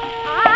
Ah!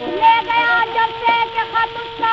لے گیا جب سے کہ خط اس کا